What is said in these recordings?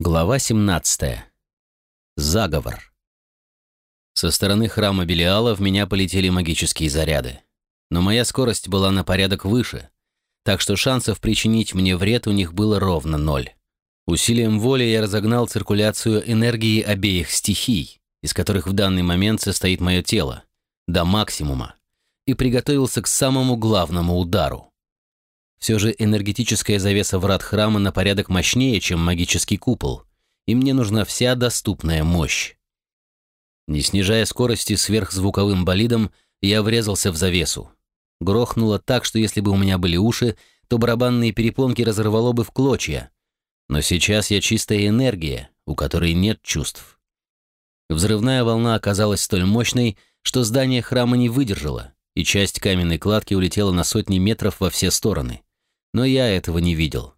Глава 17. Заговор. Со стороны храма Белиала в меня полетели магические заряды. Но моя скорость была на порядок выше, так что шансов причинить мне вред у них было ровно ноль. Усилием воли я разогнал циркуляцию энергии обеих стихий, из которых в данный момент состоит мое тело, до максимума, и приготовился к самому главному удару. Все же энергетическая завеса врат храма на порядок мощнее, чем магический купол, и мне нужна вся доступная мощь. Не снижая скорости сверхзвуковым болидом, я врезался в завесу. Грохнуло так, что если бы у меня были уши, то барабанные перепонки разорвало бы в клочья. Но сейчас я чистая энергия, у которой нет чувств. Взрывная волна оказалась столь мощной, что здание храма не выдержало, и часть каменной кладки улетела на сотни метров во все стороны но я этого не видел.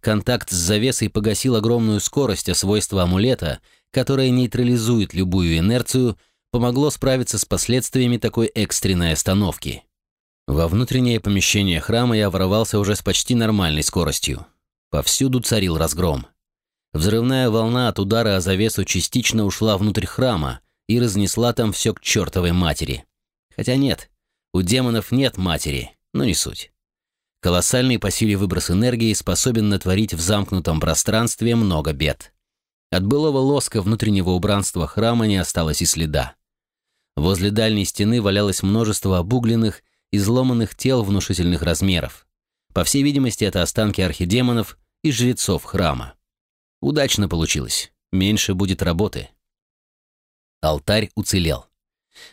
Контакт с завесой погасил огромную скорость, а свойство амулета, которое нейтрализует любую инерцию, помогло справиться с последствиями такой экстренной остановки. Во внутреннее помещение храма я ворвался уже с почти нормальной скоростью. Повсюду царил разгром. Взрывная волна от удара о завесу частично ушла внутрь храма и разнесла там все к чертовой матери. Хотя нет, у демонов нет матери, но не суть. Колоссальный по силе выброс энергии способен натворить в замкнутом пространстве много бед. От былого лоска внутреннего убранства храма не осталось и следа. Возле дальней стены валялось множество обугленных, изломанных тел внушительных размеров. По всей видимости, это останки архидемонов и жрецов храма. Удачно получилось. Меньше будет работы. Алтарь уцелел.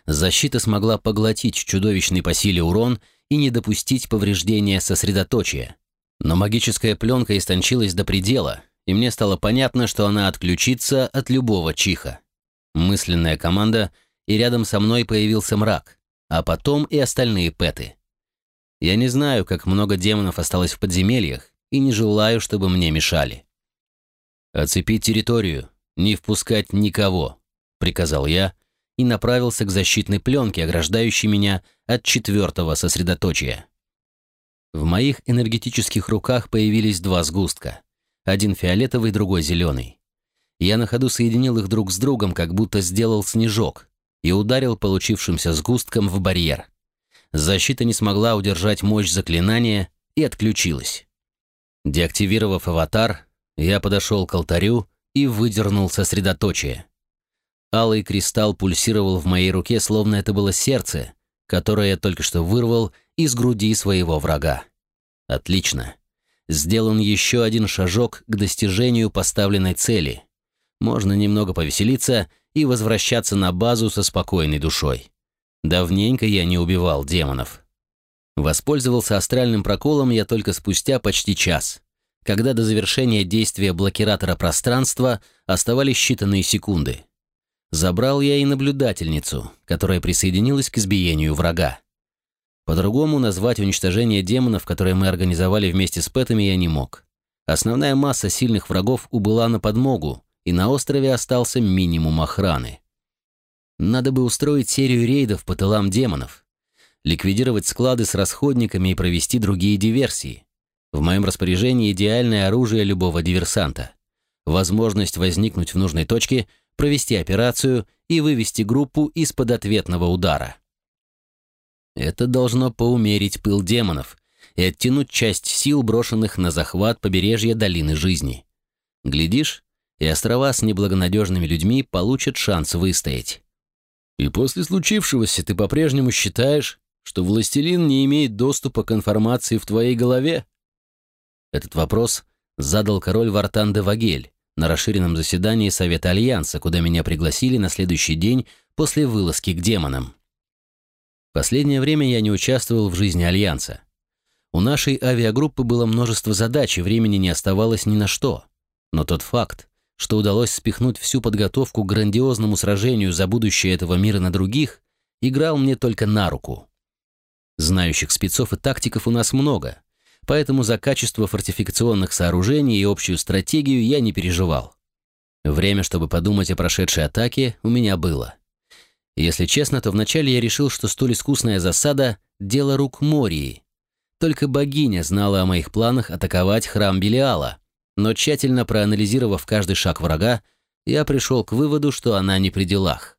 Защита смогла поглотить чудовищный по силе урон и не допустить повреждения сосредоточия. Но магическая пленка истончилась до предела, и мне стало понятно, что она отключится от любого чиха. Мысленная команда, и рядом со мной появился мрак, а потом и остальные пэты. Я не знаю, как много демонов осталось в подземельях, и не желаю, чтобы мне мешали. «Оцепить территорию, не впускать никого», — приказал я, и направился к защитной пленке, ограждающей меня от четвертого сосредоточия. В моих энергетических руках появились два сгустка. Один фиолетовый, другой зеленый. Я на ходу соединил их друг с другом, как будто сделал снежок, и ударил получившимся сгустком в барьер. Защита не смогла удержать мощь заклинания и отключилась. Деактивировав аватар, я подошел к алтарю и выдернул сосредоточие. Алый кристалл пульсировал в моей руке, словно это было сердце, которое я только что вырвал из груди своего врага. Отлично. Сделан еще один шажок к достижению поставленной цели. Можно немного повеселиться и возвращаться на базу со спокойной душой. Давненько я не убивал демонов. Воспользовался астральным проколом я только спустя почти час, когда до завершения действия блокиратора пространства оставались считанные секунды. Забрал я и наблюдательницу, которая присоединилась к избиению врага. По-другому назвать уничтожение демонов, которое мы организовали вместе с Пэтами, я не мог. Основная масса сильных врагов убыла на подмогу, и на острове остался минимум охраны. Надо бы устроить серию рейдов по тылам демонов, ликвидировать склады с расходниками и провести другие диверсии. В моем распоряжении идеальное оружие любого диверсанта. Возможность возникнуть в нужной точке – провести операцию и вывести группу из-под ответного удара. Это должно поумерить пыл демонов и оттянуть часть сил, брошенных на захват побережья долины жизни. Глядишь, и острова с неблагонадежными людьми получат шанс выстоять. И после случившегося ты по-прежнему считаешь, что властелин не имеет доступа к информации в твоей голове? Этот вопрос задал король Вартан де Вагель, на расширенном заседании Совета Альянса, куда меня пригласили на следующий день после вылазки к демонам. Последнее время я не участвовал в жизни Альянса. У нашей авиагруппы было множество задач, и времени не оставалось ни на что. Но тот факт, что удалось спихнуть всю подготовку к грандиозному сражению за будущее этого мира на других, играл мне только на руку. Знающих спецов и тактиков у нас много, поэтому за качество фортификационных сооружений и общую стратегию я не переживал. Время, чтобы подумать о прошедшей атаке, у меня было. Если честно, то вначале я решил, что столь искусная засада — дело рук Мории. Только богиня знала о моих планах атаковать храм Белиала, но тщательно проанализировав каждый шаг врага, я пришел к выводу, что она не при делах.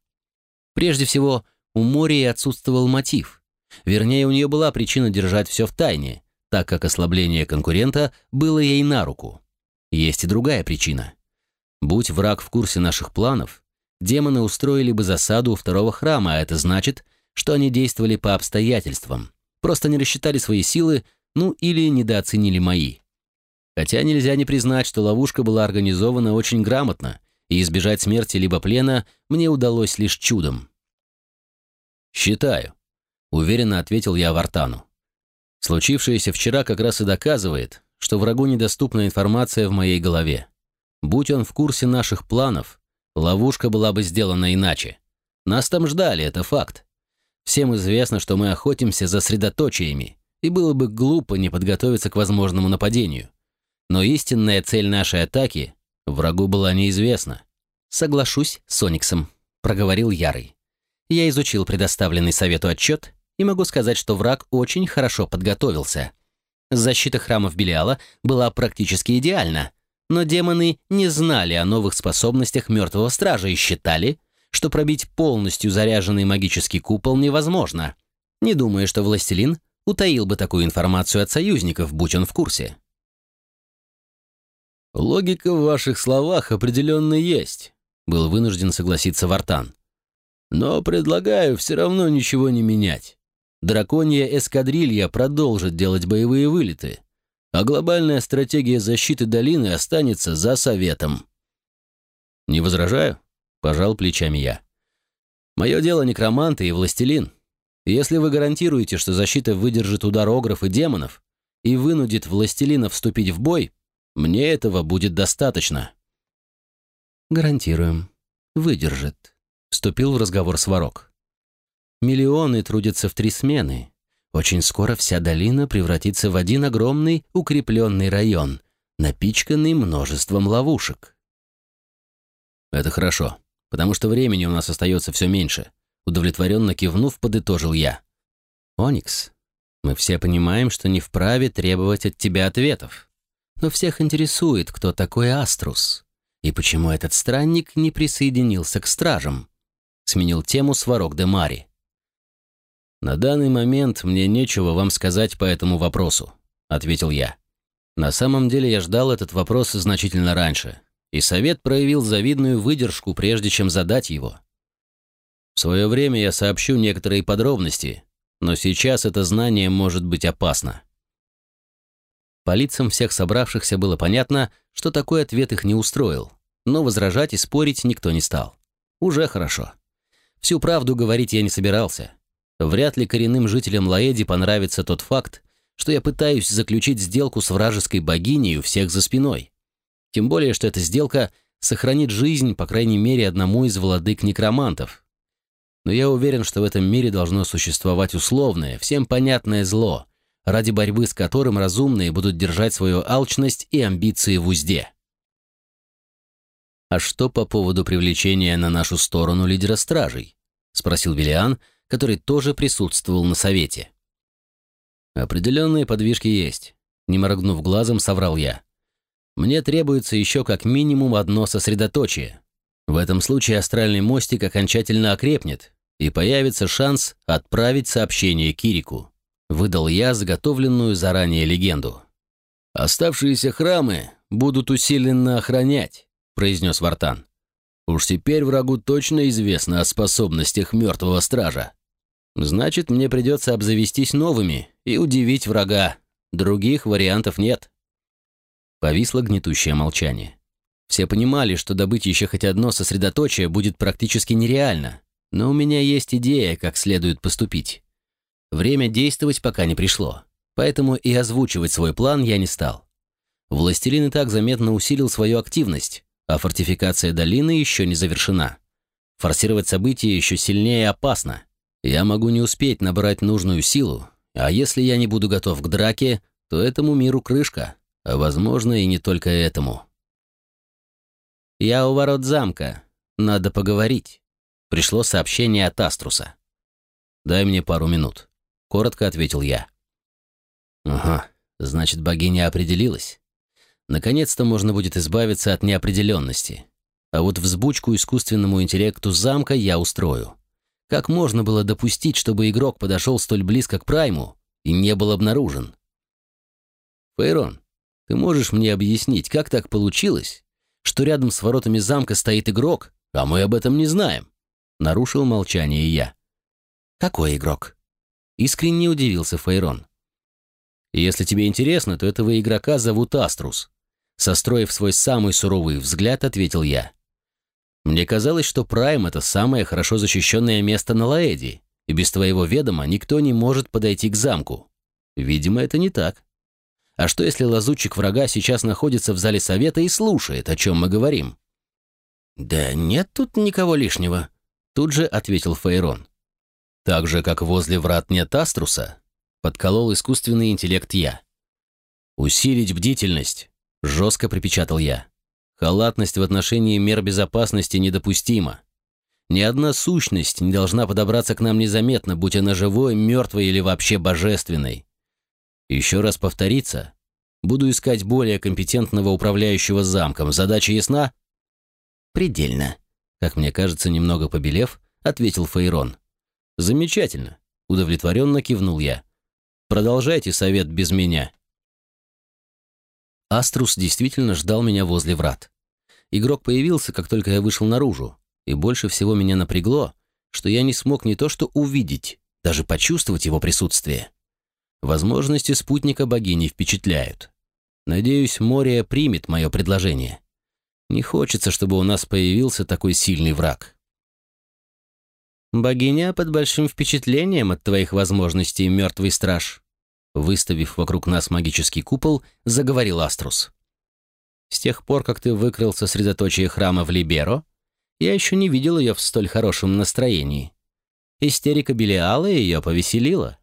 Прежде всего, у Мории отсутствовал мотив. Вернее, у нее была причина держать все в тайне, так как ослабление конкурента было ей на руку. Есть и другая причина. Будь враг в курсе наших планов, демоны устроили бы засаду у второго храма, а это значит, что они действовали по обстоятельствам, просто не рассчитали свои силы, ну или недооценили мои. Хотя нельзя не признать, что ловушка была организована очень грамотно, и избежать смерти либо плена мне удалось лишь чудом. «Считаю», — уверенно ответил я Вартану. Случившееся вчера как раз и доказывает, что врагу недоступна информация в моей голове. Будь он в курсе наших планов, ловушка была бы сделана иначе. Нас там ждали, это факт. Всем известно, что мы охотимся за средоточиями, и было бы глупо не подготовиться к возможному нападению. Но истинная цель нашей атаки врагу была неизвестна. «Соглашусь с Сониксом», — проговорил Ярый. Я изучил предоставленный совету отчет и могу сказать, что враг очень хорошо подготовился. Защита храмов Белиала была практически идеальна, но демоны не знали о новых способностях мертвого стража и считали, что пробить полностью заряженный магический купол невозможно. Не думая, что властелин утаил бы такую информацию от союзников, будь он в курсе. «Логика в ваших словах определенно есть», — был вынужден согласиться Вартан. «Но предлагаю все равно ничего не менять. Драконья эскадрилья продолжит делать боевые вылеты, а глобальная стратегия защиты долины останется за советом». «Не возражаю», — пожал плечами я. «Мое дело некроманты и властелин. Если вы гарантируете, что защита выдержит удар огров и демонов и вынудит властелина вступить в бой, мне этого будет достаточно». «Гарантируем. Выдержит», — вступил в разговор Сварог. «Миллионы трудятся в три смены. Очень скоро вся долина превратится в один огромный укрепленный район, напичканный множеством ловушек». «Это хорошо, потому что времени у нас остается все меньше», — удовлетворенно кивнув, подытожил я. «Оникс, мы все понимаем, что не вправе требовать от тебя ответов но всех интересует, кто такой Аструс и почему этот странник не присоединился к стражам. Сменил тему Сварог де Мари. «На данный момент мне нечего вам сказать по этому вопросу», — ответил я. На самом деле я ждал этот вопрос значительно раньше, и совет проявил завидную выдержку, прежде чем задать его. В свое время я сообщу некоторые подробности, но сейчас это знание может быть опасно. По лицам всех собравшихся было понятно, что такой ответ их не устроил, но возражать и спорить никто не стал. Уже хорошо. Всю правду говорить я не собирался. Вряд ли коренным жителям Лаэди понравится тот факт, что я пытаюсь заключить сделку с вражеской богиней у всех за спиной. Тем более, что эта сделка сохранит жизнь, по крайней мере, одному из владык некромантов. Но я уверен, что в этом мире должно существовать условное, всем понятное зло, ради борьбы с которым разумные будут держать свою алчность и амбиции в узде. «А что по поводу привлечения на нашу сторону лидера стражей?» — спросил Велиан, который тоже присутствовал на совете. «Определенные подвижки есть», — не моргнув глазом, соврал я. «Мне требуется еще как минимум одно сосредоточие. В этом случае астральный мостик окончательно окрепнет, и появится шанс отправить сообщение Кирику. Выдал я заготовленную заранее легенду. «Оставшиеся храмы будут усиленно охранять», — произнес Вартан. «Уж теперь врагу точно известно о способностях мертвого стража. Значит, мне придется обзавестись новыми и удивить врага. Других вариантов нет». Повисло гнетущее молчание. Все понимали, что добыть еще хоть одно сосредоточие будет практически нереально, но у меня есть идея, как следует поступить. Время действовать пока не пришло, поэтому и озвучивать свой план я не стал. Властелин и так заметно усилил свою активность, а фортификация долины еще не завершена. Форсировать события еще сильнее опасно. Я могу не успеть набрать нужную силу, а если я не буду готов к драке, то этому миру крышка, а возможно и не только этому. «Я у ворот замка. Надо поговорить». Пришло сообщение от Аструса. «Дай мне пару минут» коротко ответил я. Ага, значит, богиня определилась. Наконец-то можно будет избавиться от неопределенности. А вот взбучку искусственному интеллекту замка я устрою. Как можно было допустить, чтобы игрок подошел столь близко к Прайму и не был обнаружен? Фейрон, ты можешь мне объяснить, как так получилось, что рядом с воротами замка стоит игрок, а мы об этом не знаем?» Нарушил молчание я. «Какой игрок?» Искренне удивился Фейрон. «Если тебе интересно, то этого игрока зовут Аструс». Состроив свой самый суровый взгляд, ответил я. «Мне казалось, что Прайм — это самое хорошо защищенное место на Лаэди, и без твоего ведома никто не может подойти к замку. Видимо, это не так. А что, если лазутчик врага сейчас находится в зале совета и слушает, о чем мы говорим?» «Да нет тут никого лишнего», — тут же ответил Фейрон. «Так же, как возле врат нет Аструса», — подколол искусственный интеллект я. «Усилить бдительность», — жестко припечатал я. «Халатность в отношении мер безопасности недопустима. Ни одна сущность не должна подобраться к нам незаметно, будь она живой, мертвой или вообще божественной. Еще раз повториться. Буду искать более компетентного управляющего замком. Задача ясна? Предельно. Как мне кажется, немного побелев, ответил Фейрон. Замечательно. Удовлетворенно кивнул я. Продолжайте совет без меня. Аструс действительно ждал меня возле врат. Игрок появился, как только я вышел наружу, и больше всего меня напрягло, что я не смог не то что увидеть, даже почувствовать его присутствие. Возможности спутника богини впечатляют. Надеюсь, Мория примет мое предложение. Не хочется, чтобы у нас появился такой сильный враг. «Богиня под большим впечатлением от твоих возможностей, мертвый страж», выставив вокруг нас магический купол, заговорил Аструс. «С тех пор, как ты выкрыл сосредоточие храма в Либеро, я еще не видел ее в столь хорошем настроении. Истерика Белиала ее повеселила.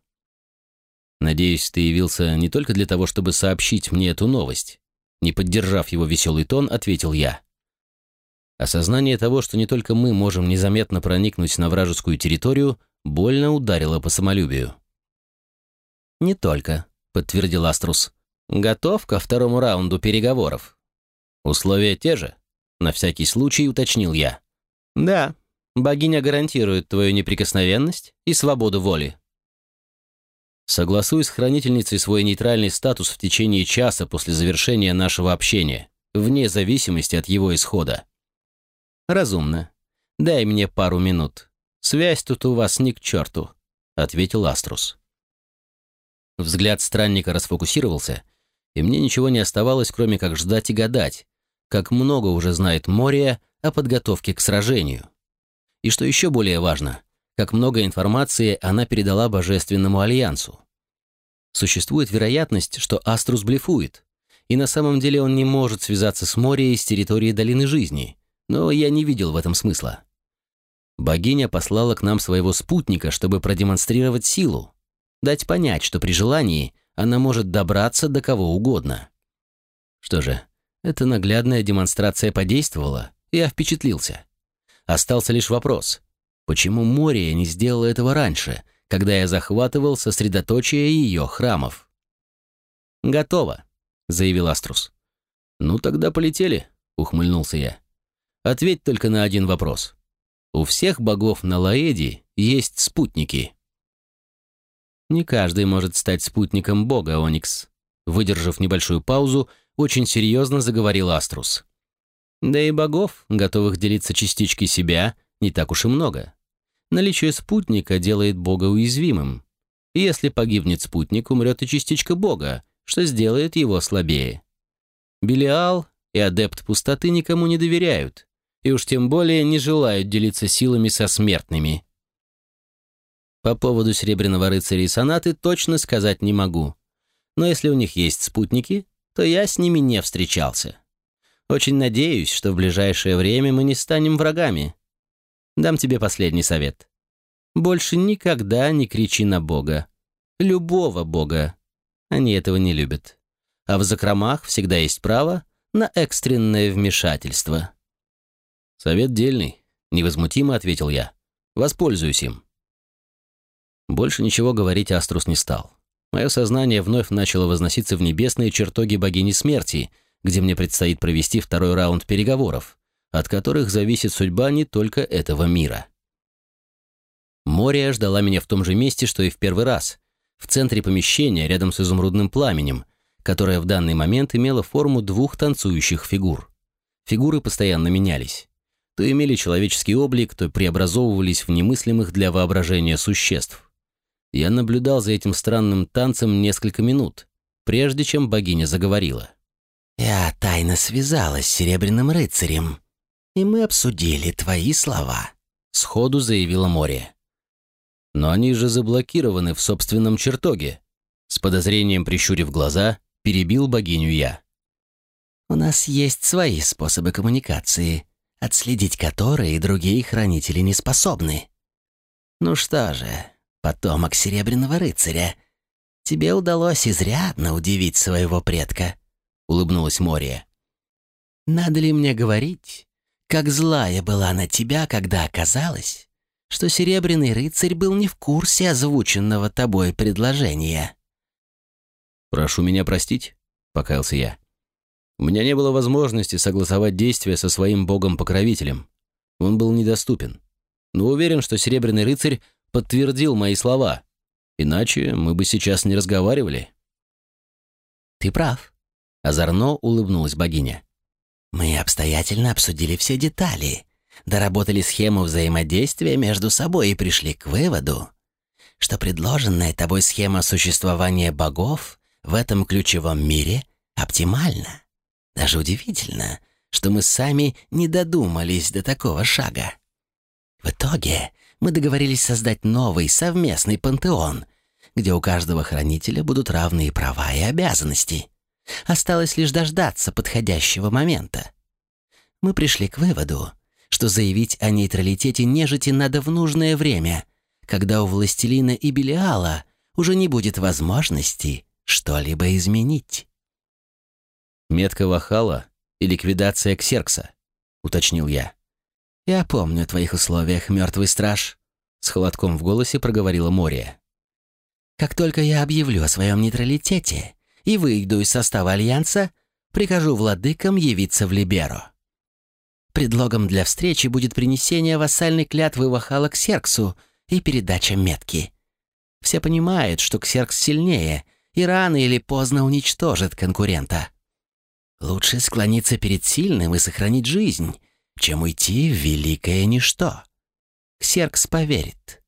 Надеюсь, ты явился не только для того, чтобы сообщить мне эту новость. Не поддержав его веселый тон, ответил я. Осознание того, что не только мы можем незаметно проникнуть на вражескую территорию, больно ударило по самолюбию. «Не только», — подтвердил Аструс. «Готов ко второму раунду переговоров?» «Условия те же?» — на всякий случай уточнил я. «Да, богиня гарантирует твою неприкосновенность и свободу воли», Согласуй с хранительницей свой нейтральный статус в течение часа после завершения нашего общения, вне зависимости от его исхода. Разумно. Дай мне пару минут. Связь тут у вас ни к черту, ответил Аструс. Взгляд странника расфокусировался, и мне ничего не оставалось, кроме как ждать и гадать, как много уже знает Мория о подготовке к сражению. И что еще более важно, как много информации она передала Божественному Альянсу. Существует вероятность, что Аструс блефует, и на самом деле он не может связаться с Морией с территории Долины Жизни, но я не видел в этом смысла. Богиня послала к нам своего спутника, чтобы продемонстрировать силу, дать понять, что при желании она может добраться до кого угодно. Что же, эта наглядная демонстрация подействовала, я впечатлился. Остался лишь вопрос, Почему Мория не сделала этого раньше, когда я захватывал сосредоточие ее храмов? «Готово», — заявил Аструс. «Ну тогда полетели», — ухмыльнулся я. «Ответь только на один вопрос. У всех богов на Лаэди есть спутники». «Не каждый может стать спутником бога, Оникс», — выдержав небольшую паузу, очень серьезно заговорил Аструс. «Да и богов, готовых делиться частичкой себя, не так уж и много. Наличие спутника делает Бога уязвимым. Если погибнет спутник, умрет и частичка Бога, что сделает его слабее. Белиал и адепт пустоты никому не доверяют, и уж тем более не желают делиться силами со смертными. По поводу Серебряного рыцаря и сонаты точно сказать не могу. Но если у них есть спутники, то я с ними не встречался. Очень надеюсь, что в ближайшее время мы не станем врагами. Дам тебе последний совет. Больше никогда не кричи на Бога. Любого Бога. Они этого не любят. А в закромах всегда есть право на экстренное вмешательство. Совет дельный, невозмутимо ответил я. Воспользуюсь им. Больше ничего говорить Аструс не стал. Мое сознание вновь начало возноситься в небесные чертоги богини смерти, где мне предстоит провести второй раунд переговоров, от которых зависит судьба не только этого мира. Мория ждала меня в том же месте, что и в первый раз, в центре помещения, рядом с изумрудным пламенем, которое в данный момент имело форму двух танцующих фигур. Фигуры постоянно менялись. То имели человеческий облик, то преобразовывались в немыслимых для воображения существ. Я наблюдал за этим странным танцем несколько минут, прежде чем богиня заговорила. «Я тайно связалась с Серебряным рыцарем, и мы обсудили твои слова», — сходу заявила Море. «Но они же заблокированы в собственном чертоге», — с подозрением прищурив глаза, перебил богиню я. «У нас есть свои способы коммуникации, отследить которые другие хранители не способны. Ну что же, потомок Серебряного рыцаря, тебе удалось изрядно удивить своего предка», — улыбнулась Мория. «Надо ли мне говорить, как злая была на тебя, когда оказалось, что Серебряный рыцарь был не в курсе озвученного тобой предложения. «Прошу меня простить», — покаялся я. «У меня не было возможности согласовать действия со своим богом-покровителем. Он был недоступен. Но уверен, что Серебряный рыцарь подтвердил мои слова. Иначе мы бы сейчас не разговаривали». «Ты прав», — озорно улыбнулась богиня. Мы обстоятельно обсудили все детали, доработали схему взаимодействия между собой и пришли к выводу, что предложенная тобой схема существования богов в этом ключевом мире оптимальна. Даже удивительно, что мы сами не додумались до такого шага. В итоге мы договорились создать новый совместный пантеон, где у каждого хранителя будут равные права и обязанности. Осталось лишь дождаться подходящего момента. Мы пришли к выводу, что заявить о нейтралитете нежити надо в нужное время, когда у властелина и Белиала уже не будет возможности что-либо изменить. «Метка Вахала и ликвидация Ксеркса», — уточнил я. «Я помню о твоих условиях, мертвый страж», — с холодком в голосе проговорила Мория. «Как только я объявлю о своем нейтралитете, и выйду из состава Альянса, прикажу владыкам явиться в Либеро. Предлогом для встречи будет принесение вассальной клятвы Вахала к Серксу и передача метки. Все понимают, что Ксеркс сильнее и рано или поздно уничтожит конкурента. Лучше склониться перед сильным и сохранить жизнь, чем уйти в великое ничто. Ксеркс поверит.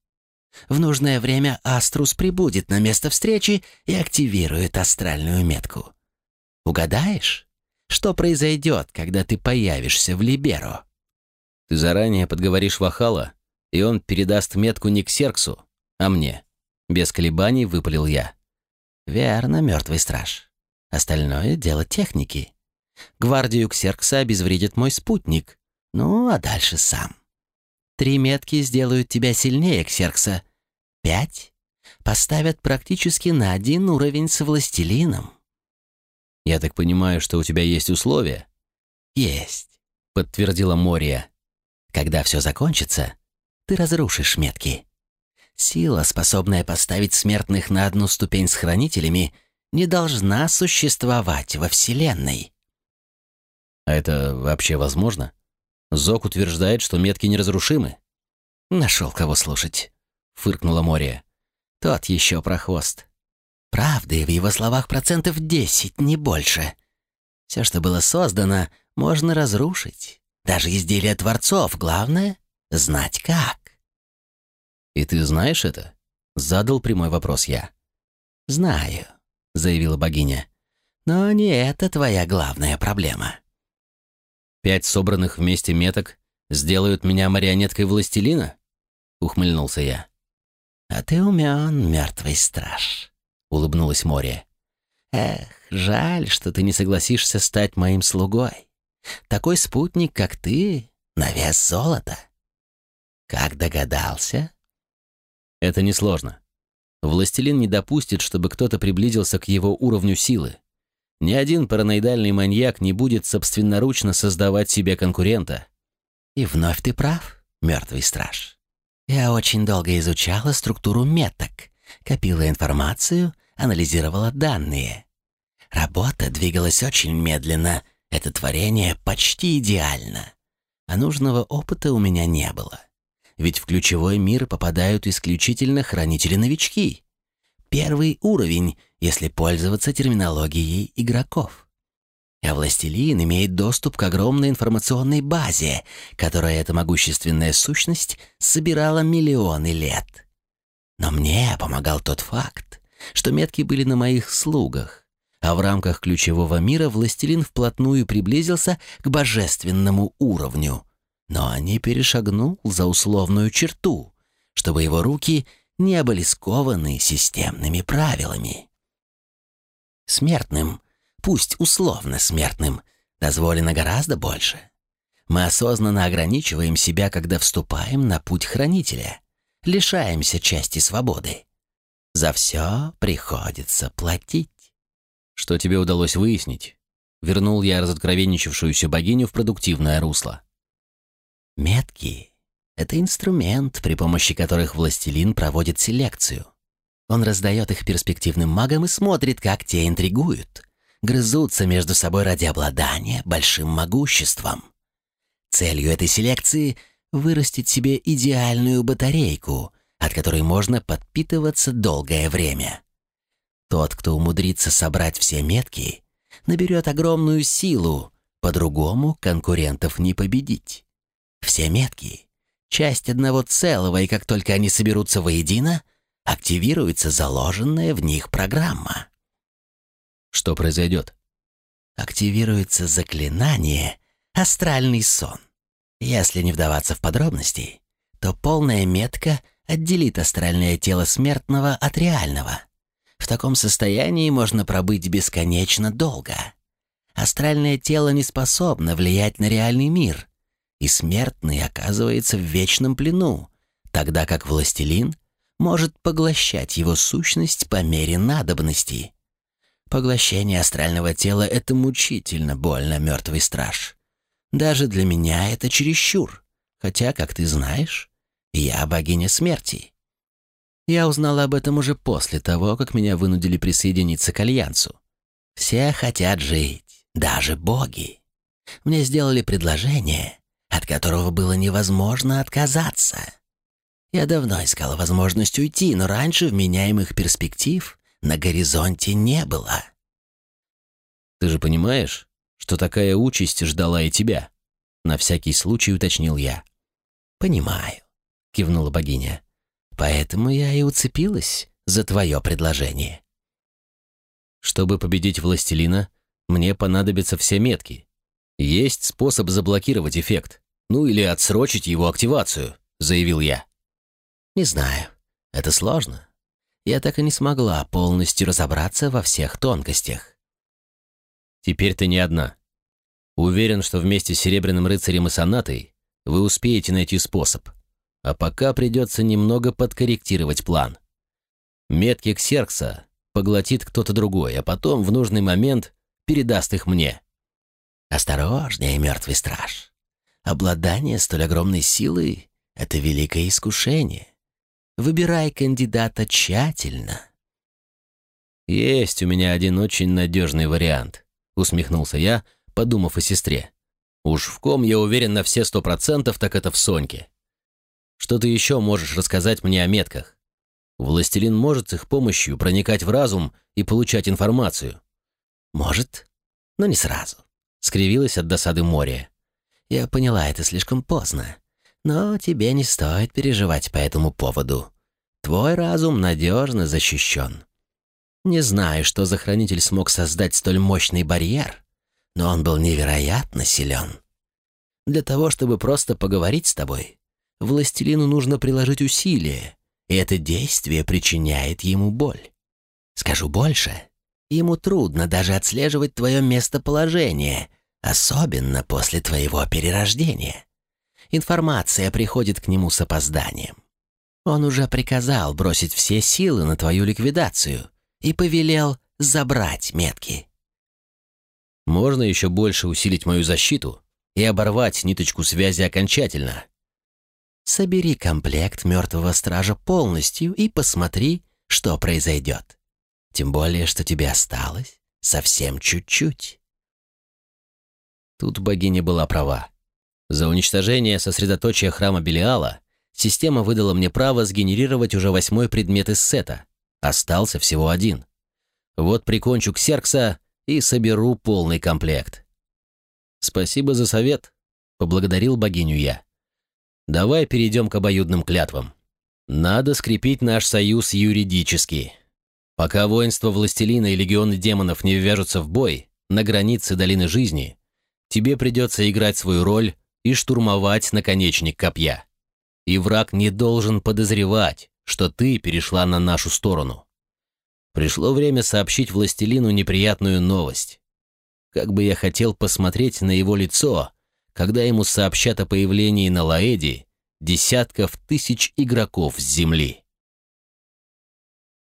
В нужное время Аструс прибудет на место встречи и активирует астральную метку. Угадаешь, что произойдет, когда ты появишься в Либеро? Ты заранее подговоришь Вахала, и он передаст метку не к Серксу, а мне. Без колебаний выпалил я. Верно, мертвый страж. Остальное — дело техники. Гвардию Ксеркса обезвредит мой спутник. Ну, а дальше сам. Три метки сделают тебя сильнее, Ксеркса. Пять поставят практически на один уровень с властелином. Я так понимаю, что у тебя есть условия? Есть, подтвердила Мория. Когда все закончится, ты разрушишь метки. Сила, способная поставить смертных на одну ступень с хранителями, не должна существовать во Вселенной. А это вообще возможно? Зок утверждает, что метки неразрушимы. Нашел кого слушать, фыркнула Мория. Тот еще прохвост. Правды в его словах процентов десять, не больше. Все, что было создано, можно разрушить. Даже изделия творцов, главное — знать как. «И ты знаешь это?» — задал прямой вопрос я. «Знаю», — заявила богиня. «Но не это твоя главная проблема. Пять собранных вместе меток сделают меня марионеткой властелина?» — ухмыльнулся я. «А ты умен, мертвый страж», — улыбнулась море. «Эх, жаль, что ты не согласишься стать моим слугой. Такой спутник, как ты, на вес золота. Как догадался?» «Это несложно. Властелин не допустит, чтобы кто-то приблизился к его уровню силы. Ни один параноидальный маньяк не будет собственноручно создавать себе конкурента. И вновь ты прав, мертвый страж. Я очень долго изучала структуру меток, копила информацию, анализировала данные. Работа двигалась очень медленно, это творение почти идеально. А нужного опыта у меня не было. Ведь в ключевой мир попадают исключительно хранители-новички. Первый уровень, если пользоваться терминологией игроков. А властелин имеет доступ к огромной информационной базе, которая эта могущественная сущность собирала миллионы лет. Но мне помогал тот факт, что метки были на моих слугах, а в рамках ключевого мира властелин вплотную приблизился к божественному уровню, но не перешагнул за условную черту, чтобы его руки не были скованы системными правилами. Смертным, пусть условно смертным, дозволено гораздо больше. Мы осознанно ограничиваем себя, когда вступаем на путь хранителя, лишаемся части свободы. За все приходится платить. Что тебе удалось выяснить? Вернул я разоткровенничавшуюся богиню в продуктивное русло. Метки — это инструмент, при помощи которых властелин проводит селекцию. Он раздает их перспективным магам и смотрит, как те интригуют, грызутся между собой ради обладания большим могуществом. Целью этой селекции — вырастить себе идеальную батарейку, от которой можно подпитываться долгое время. Тот, кто умудрится собрать все метки, наберет огромную силу, по-другому конкурентов не победить. Все метки — часть одного целого, и как только они соберутся воедино, активируется заложенная в них программа. Что произойдет? Активируется заклинание «Астральный сон». Если не вдаваться в подробности, то полная метка отделит астральное тело смертного от реального — в таком состоянии можно пробыть бесконечно долго. Астральное тело не способно влиять на реальный мир, и смертный оказывается в вечном плену, тогда как властелин может поглощать его сущность по мере надобности. Поглощение астрального тела — это мучительно больно, мертвый страж. Даже для меня это чересчур, хотя, как ты знаешь, я богиня смерти. Я узнал об этом уже после того, как меня вынудили присоединиться к Альянсу. Все хотят жить, даже боги. Мне сделали предложение, от которого было невозможно отказаться. Я давно искал возможность уйти, но раньше вменяемых перспектив на горизонте не было. Ты же понимаешь, что такая участь ждала и тебя? На всякий случай уточнил я. Понимаю, кивнула богиня. Поэтому я и уцепилась за твое предложение. Чтобы победить властелина, мне понадобятся все метки. Есть способ заблокировать эффект, ну или отсрочить его активацию, заявил я. Не знаю, это сложно. Я так и не смогла полностью разобраться во всех тонкостях. Теперь ты не одна. Уверен, что вместе с Серебряным рыцарем и Сонатой вы успеете найти способ. А пока придется немного подкорректировать план. Метки Ксеркса поглотит кто-то другой, а потом в нужный момент передаст их мне. Осторожнее, мертвый страж. Обладание столь огромной силой — это великое искушение. Выбирай кандидата тщательно. «Есть у меня один очень надежный вариант», — усмехнулся я, подумав о сестре. «Уж в ком я уверен на все сто процентов, так это в Соньке. Что ты еще можешь рассказать мне о метках? Властелин может с их помощью проникать в разум и получать информацию. Может, но не сразу. Скривилась от досады море. Я поняла это слишком поздно. Но тебе не стоит переживать по этому поводу. Твой разум надежно защищен. Не знаю, что за хранитель смог создать столь мощный барьер, но он был невероятно силен. Для того, чтобы просто поговорить с тобой, властелину нужно приложить усилия, и это действие причиняет ему боль. Скажу больше, ему трудно даже отслеживать твое местоположение, особенно после твоего перерождения. Информация приходит к нему с опозданием. Он уже приказал бросить все силы на твою ликвидацию и повелел забрать метки. Можно еще больше усилить мою защиту и оборвать ниточку связи окончательно, Собери комплект мертвого стража полностью и посмотри, что произойдет. Тем более, что тебе осталось Совсем чуть-чуть. Тут богиня была права. За уничтожение сосредоточия храма Белиала система выдала мне право сгенерировать уже восьмой предмет из сета. Остался всего один. Вот прикончу Ксеркса и соберу полный комплект. «Спасибо за совет», — поблагодарил богиню я. «Давай перейдем к обоюдным клятвам. Надо скрепить наш союз юридически. Пока воинство Властелина и легионы демонов не ввяжутся в бой на границе Долины Жизни, тебе придется играть свою роль и штурмовать наконечник копья. И враг не должен подозревать, что ты перешла на нашу сторону. Пришло время сообщить властелину неприятную новость. Как бы я хотел посмотреть на его лицо, когда ему сообщат о появлении на Лаэди десятков тысяч игроков с Земли.